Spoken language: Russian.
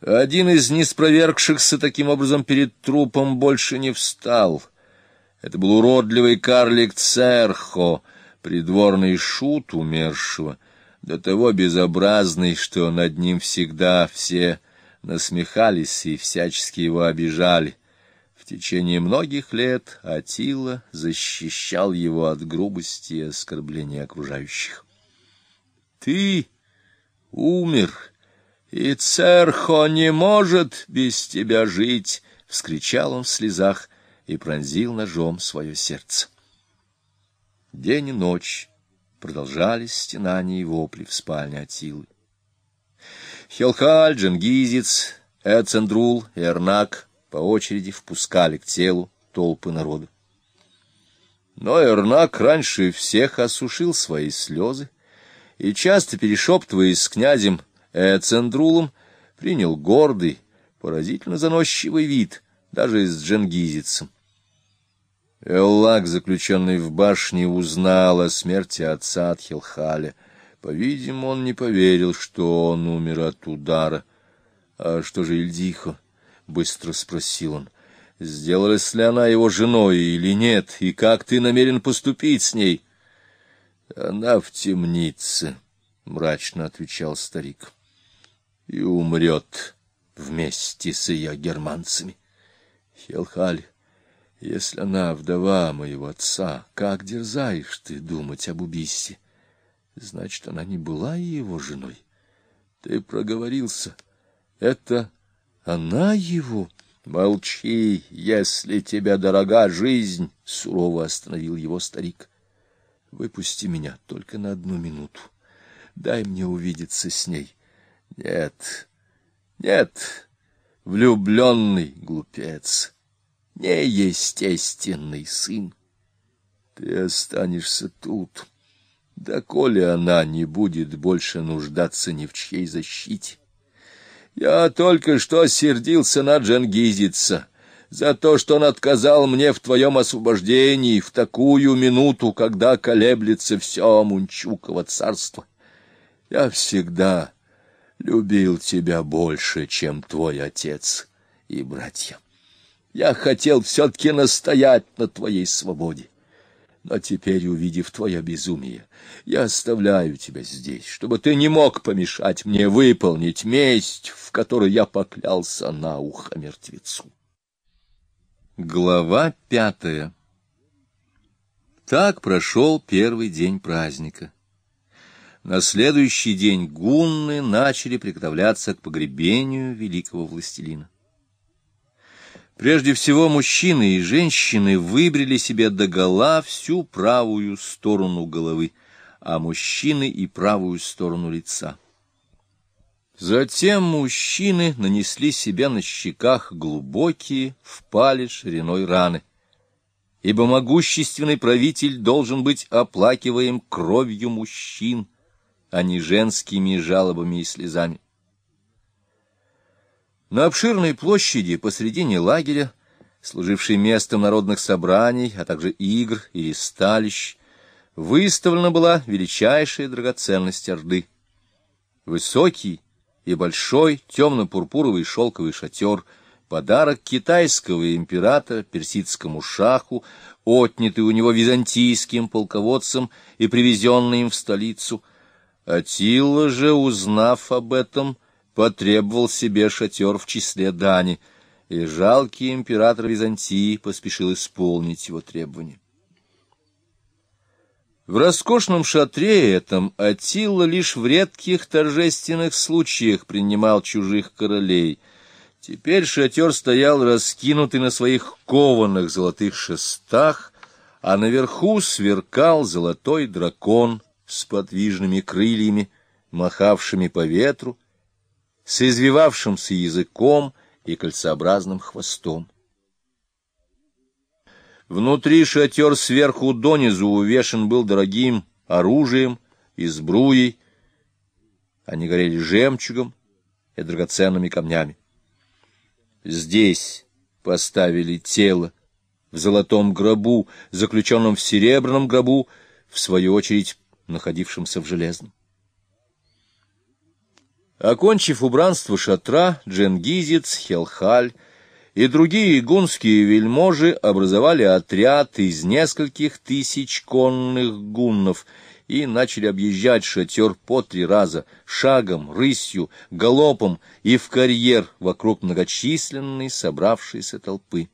Один из неспровергшихся таким образом перед трупом больше не встал. Это был уродливый карлик Церхо, придворный шут умершего, до того безобразный, что над ним всегда все насмехались и всячески его обижали. В течение многих лет Атила защищал его от грубости и оскорбления окружающих. — Ты умер, и Церхо не может без тебя жить! — вскричал он в слезах и пронзил ножом свое сердце. День и ночь продолжались стенания и вопли в спальне Атилы. Хелхаль, Джангизец, Эцендрул и Эрнак по очереди впускали к телу толпы народа. Но Эрнак раньше всех осушил свои слезы и, часто перешептываясь с князем Эцендрулом, принял гордый, поразительно заносчивый вид, даже с джангизицем. Эллак, заключенный в башне, узнал о смерти отца от Хилхаля. По-видимому, он не поверил, что он умер от удара. — А что же Ильдихо? — быстро спросил он. — Сделалась ли она его женой или нет, и как ты намерен поступить с ней? — Она в темнице, — мрачно отвечал старик, — и умрет вместе с ее германцами. Хелхаль, если она вдова моего отца, как дерзаешь ты думать об убийстве? Значит, она не была его женой. Ты проговорился. Это она его? Молчи, если тебе дорога жизнь, — сурово остановил его старик. Выпусти меня только на одну минуту. Дай мне увидеться с ней. Нет, нет, влюбленный глупец неестественный сын. Ты останешься тут, доколе она не будет больше нуждаться ни в чьей защите. Я только что сердился на Джангизица за то, что он отказал мне в твоем освобождении в такую минуту, когда колеблется все Мунчуково царство. Я всегда любил тебя больше, чем твой отец и братья. Я хотел все-таки настоять на твоей свободе. Но теперь, увидев твое безумие, я оставляю тебя здесь, чтобы ты не мог помешать мне выполнить месть, в которой я поклялся на ухо мертвецу. Глава пятая Так прошел первый день праздника. На следующий день гунны начали приготовляться к погребению великого властелина. Прежде всего, мужчины и женщины выбрили себе догола всю правую сторону головы, а мужчины и правую сторону лица. Затем мужчины нанесли себе на щеках глубокие, впали шириной раны, ибо могущественный правитель должен быть оплакиваем кровью мужчин, а не женскими жалобами и слезами. На обширной площади посредине лагеря, служившей местом народных собраний, а также игр и сталищ, выставлена была величайшая драгоценность Орды. Высокий и большой темно-пурпуровый шелковый шатер — подарок китайского императора персидскому шаху, отнятый у него византийским полководцем и привезенный им в столицу. Атилла же, узнав об этом, — потребовал себе шатер в числе дани, и жалкий император Византии поспешил исполнить его требования. В роскошном шатре этом Атилла лишь в редких торжественных случаях принимал чужих королей. Теперь шатер стоял раскинутый на своих кованых золотых шестах, а наверху сверкал золотой дракон с подвижными крыльями, махавшими по ветру, с извивавшимся языком и кольцеобразным хвостом. Внутри шатер сверху донизу увешан был дорогим оружием и сбруей, они горели жемчугом и драгоценными камнями. Здесь поставили тело в золотом гробу, заключенном в серебряном гробу, в свою очередь находившемся в железном. Окончив убранство шатра, Дженгизец, Хелхаль и другие гунские вельможи образовали отряд из нескольких тысяч конных гуннов и начали объезжать шатер по три раза, шагом, рысью, галопом и в карьер вокруг многочисленной собравшейся толпы.